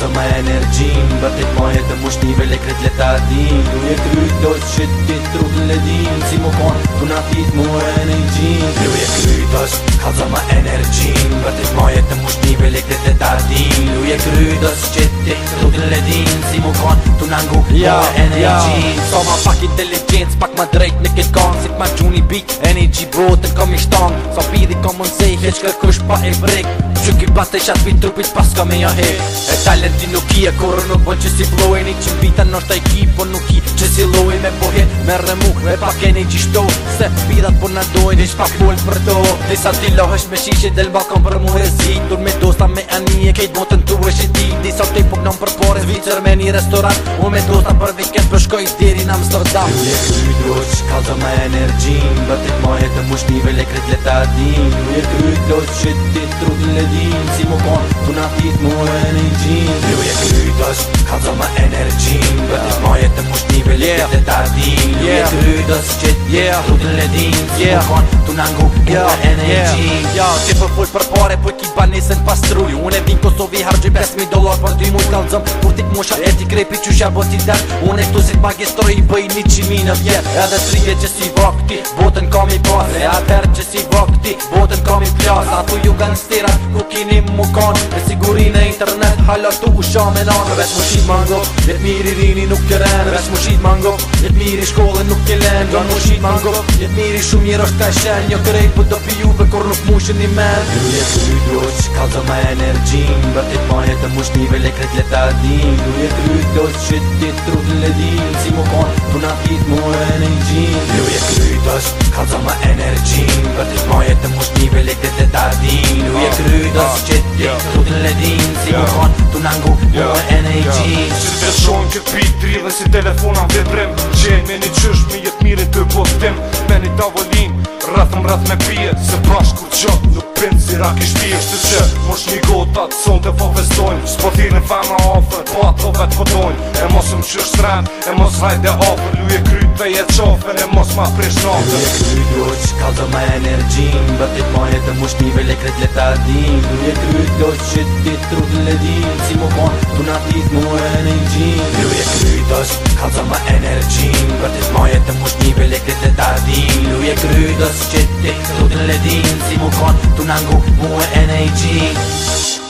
dhe ma energjim Vërtit mojet të mushtive le leta din Du një kryt dojt që ledin Si kon të natit mu e një gjin Du një kryt dojt Ka zë ma energjin Vërtit mojet të mushtive le kret leta din Du një kryt dojt që ti trut ledin Si mu kon të nangu ja, ma pak inteligenc Pak ma drejt në kët kon Sik ma gjuni bik Energy bro të kom i shton Sa pidi kom më nsej Heq kër kush pa e brek Që ky pat e shat vit trupit pas ka me ja he E talenti nuk i e korë nuk bën që si blojeni Që mbita nështë a i po nuk i që si lojen me pohet, me Merë me e pak e një gjishto Se pidat po në dojnë ish pak full për to Disa ti lohesh me shishit del balkon për mu Dur me dosta me ani ke po pore zvicër me një restoran U me dosta për viket për shkoj diri na më stërë dam Një të një një kalë të me energjin Më të të të mush një kretë le të që Si më konë të në atit mu e një gjin Një të të që që kalë të me energjin Më të të të mush një kretë të që Si më konë Nangu, ngu Yo, N-A-G Yo, që për full për pare, po ki banesën pas të rulli Unë e vinë Kosovi, hargjë 5.000 dolar Për ti mujtë kalëzëm, kur ti këmusha E ti krepi që shabë të dërë Unë e këtu si të i bëj një qimi në vjetë E dhe të rije që si vakti, botën kam i pas E atërë që si vakti, botën kam i pjasë A tu ju ga në stira, ku kini mu kanë Me sigurin e internet, hala tu u shame në anë Vesh mu shqit mango, jetë miri shkollën nuk kelen Vesh mu shqit mango, jetë miri shumë mirë është ka shen një krejt Për po të pijuve kur nuk mushën i mer Gruje kryt do që ka zoma energjin Bërtit manje të mush nivele krejt leta din Gruje kryt do që ti ledin Si mu kon të na kit mu energjin Gruje kryt do që ka zoma energjin Bërtit manje të mush nivele krejt leta din Gruje kryt do që ti ledin Si mu kon të na ngu mu energjin Qërve shonë kët pitri dhe si telefona vibrim Qenë me një qësh me jetë mire të postim Rrëth më me pije, Se pash kur që nuk pinë si rak i shpje Shtë që mosh një gota të sonë të povestojnë Shpo e fama fa ma ofër Po ato vetë fotojnë po E mos më qërë shtrem E mos hajt dhe ofër Luje kryt dhe jetë qofën E mos ma prish në ofër Luje kryt dojq Ka dhe ma energjim Bër t'it ma jetë mosh një vele kret le ta din Luje kryt dojq Që ti t'ru të ledin Si mu pon Tu na t'it mu e në një gjin Luje kry uje krüdos, që ti Këtu të ledin si mu kon Të nangu mu e